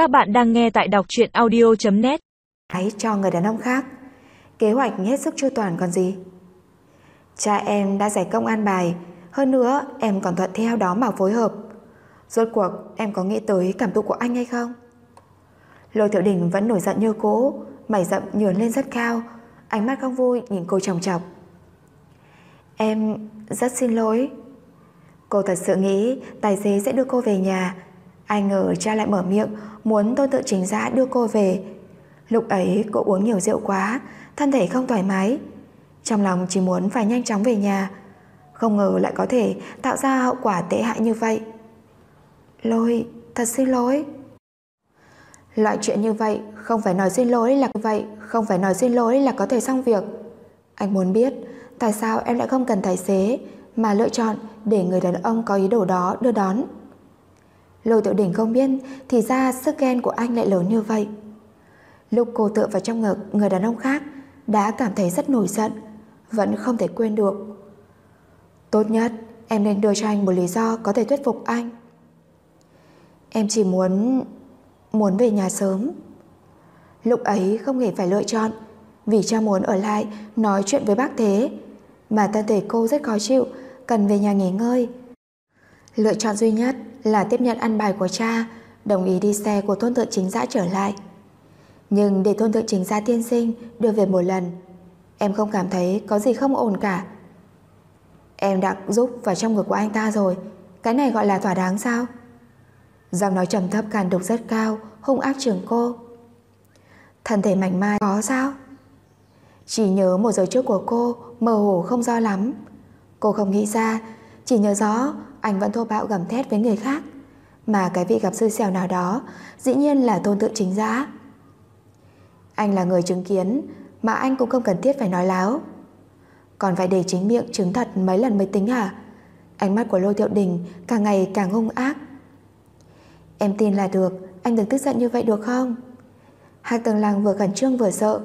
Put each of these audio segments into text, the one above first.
Các bạn đang nghe tại đọc truyện audio.net Hãy cho người đàn ông khác. Kế hoạch hết sức chu toàn còn gì? Cha em đã giải công an bài. Hơn nữa, em còn thuận theo đó mà phối hợp. Rốt cuộc, em có nghĩ tới cảm thụ của anh hay không? Lôi tiểu đình vẫn nổi giận như cũ, Mày rậm nhường lên rất cao. Ánh mắt không vui nhìn cô chồng chọc. Em rất xin lỗi. Cô thật sự nghĩ tài xế sẽ đưa cô về nhà. Ai ngờ cha lại mở miệng Muốn tôi tự chính giá đưa cô về. Lúc ấy cô uống nhiều rượu quá Thân thể không thoải mái. Trong lòng chỉ muốn phải nhanh chóng về nhà. Không ngờ lại có thể tạo ra hậu quả tệ hại như vậy. Lôi, thật xin lỗi. Loại chuyện như vậy Không phải nói xin lỗi là vậy Không phải nói xin lỗi là có thể xong việc. Anh muốn biết Tại sao em lại không cần tài xế Mà lựa chọn để người đàn ông có ý đồ đó đưa đón? Lôi tiểu đỉnh không biết, Thì ra sức ghen của anh lại lớn như vậy. Lúc cô tựa vào trong ngực Người đàn ông khác, Đã cảm thấy rất nổi giận, Vẫn không thể quên được. Tốt nhất, em nên đưa cho anh một lý do Có thể thuyết phục anh. Em chỉ muốn Muốn về nhà sớm. Lúc ấy không hề phải lựa chọn, Vì cha muốn ở lại, Nói chuyện với bác thế. Mà thân thể cô rất khó chịu, Cần về nhà nghỉ ngơi Lựa chọn duy nhất là tiếp nhận ăn bài của cha, Đồng ý đi xe của thôn thượng chính giã trở lại. Nhưng để thôn thượng chính gia tiên sinh Đưa về một lần, Em không cảm thấy có gì không ổn cả. Em đã giúp vào trong ngực của anh ta rồi, Cái này gọi là thỏa đáng sao? Giọng nói trầm thấp càn đục rất cao, Hung ác trường cô. Thân thể mảnh mai có sao? Chỉ nhớ một giờ trước của cô, Mơ hồ không do lắm. Cô không nghĩ ra chỉ nhớ rõ, anh vẫn thô bạo gầm thét với người khác. Mà cái vị gặp sư xèo nào đó, Dĩ nhiên là tôn tự chính giã Anh là người chứng kiến, Mà anh cũng không cần thiết phải nói láo. Còn phải để chính miệng chứng thật mấy lần mới tính à Ánh mắt của Lô Thiệu Đình Càng ngày càng hung ác. Em tin là được, Anh đừng tức giận như vậy được không? Hạc tầng làng vừa khẩn trương vừa sợ,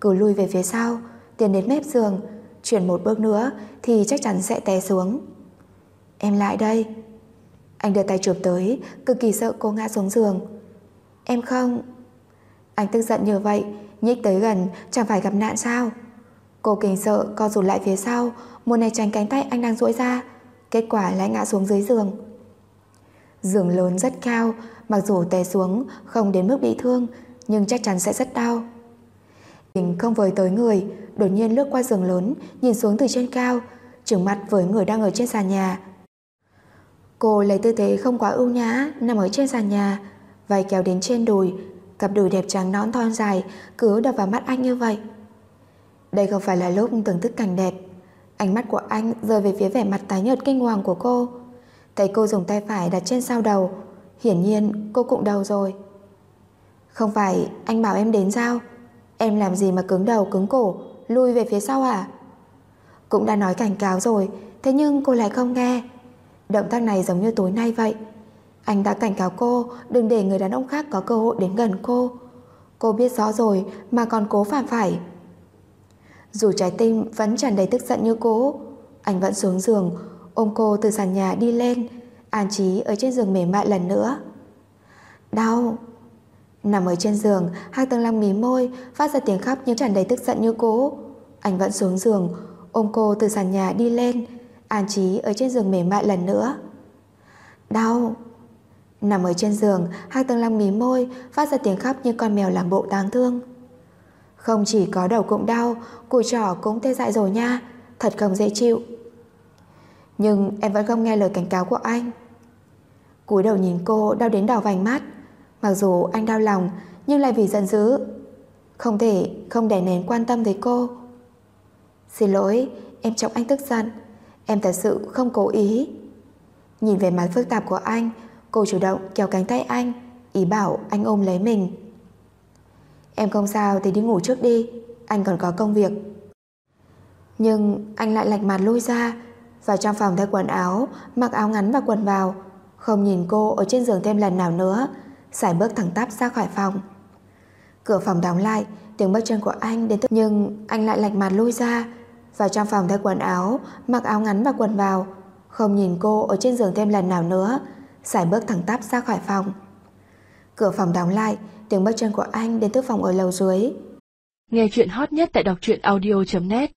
Cứ lui về phía sau, Tiến đến mép giường, Chuyển một bước nữa thì chắc chắn sẽ té xuống. Em lại đây. Anh đưa tay chụp tới, Cực kỳ sợ cô ngã xuống giường. Em không. Anh tức giận như vậy, Nhích tới gần, chẳng phải gặp nạn sao? Cô kinh sợ, co rụt lại phía sau Muốn này tránh cánh tay anh đang duỗi ra. Kết quả lại ngã xuống dưới giường. Giường lớn rất cao, Mặc dù té xuống, không đến mức bị thương, Nhưng chắc chắn sẽ rất đau. Mình không với tới người, Đột nhiên lướt qua giường lớn, Nhìn xuống từ trên cao, Trừng mặt với người đang ở trên sàn nhà. Cô lấy tư thế không quá ưu nhã, Nằm ở trên sàn nhà Vai kéo đến trên đùi, Cặp đùi đẹp trắng nõn thon dài, Cứ đập vào mắt anh như vậy. Đây không phải là lúc tưởng thức cảnh đẹp. Ánh mắt của anh rơi về phía vẻ mặt tái nhợt kinh hoàng của cô. Thấy cô dùng tay phải đặt trên sau đầu, Hiển nhiên cô cụng đầu rồi. Không phải anh bảo em đến sao? Em làm gì mà cứng đầu, cứng cổ Lui về phía sau à Cũng đã nói cảnh cáo rồi, Thế nhưng cô lại không nghe. Động tác này giống như tối nay vậy. Anh đã cảnh cáo cô, Đừng để người đàn ông khác có cơ hội đến gần cô. Cô biết rõ rồi Mà còn cố phạm phải. Dù trái tim vẫn tràn đầy tức giận như cố Anh vẫn xuống giường, Ôm cô từ sàn nhà đi lên, An trí ở trên giường mềm mại lần nữa. Đau. Nằm ở trên giường, hai tầng Lăng mí môi, Phát ra tiếng khóc nhưng tràn đầy tức giận như cố Anh vẫn xuống giường, Ôm cô từ sàn nhà đi lên An trí ở trên giường mềm mại lần nữa. Đau. Nằm ở trên giường, hai tầng Lăng mí môi, Phát ra tiếng khóc như con mèo làm bộ đáng thương. Không chỉ có đầu cũng đau Cùi trỏ cũng tê dại rồi nha, Thật không dễ chịu. Nhưng em vẫn không nghe lời cảnh cáo của anh. Cúi đầu nhìn cô, đau đến đỏ vành mắt. Mặc dù anh đau lòng, Nhưng lại vì giận dữ. Không thể, không để nén quan tâm tới cô. Xin lỗi, Em chọc anh tức giận. Em thật sự không cố ý. Nhìn về mặt phức tạp của anh, Cô chủ động kéo cánh tay anh, Ý bảo anh ôm lấy mình. Em không sao thì đi ngủ trước đi, Anh còn có công việc. Nhưng anh lại lạch mặt lui ra, Vào trong phòng thay quần áo, Mặc áo ngắn và quần vào, Không nhìn cô ở trên giường thêm lần nào nữa, Sải bước thẳng tắp ra khỏi phòng. Cửa phòng đóng lại, Tiếng bước chân của anh đến tức Nhưng anh lại lạch mặt lui ra vào trong phòng thay quần áo Mặc áo ngắn và quần vào. Không nhìn cô ở trên giường thêm lần nào nữa. Sải bước thẳng tắp ra khỏi phòng. Cửa phòng đóng lại, tiếng bước chân của anh đến từ phòng ở lầu dưới. Nghe chuyện hot nhất tại đọc truyện audio.net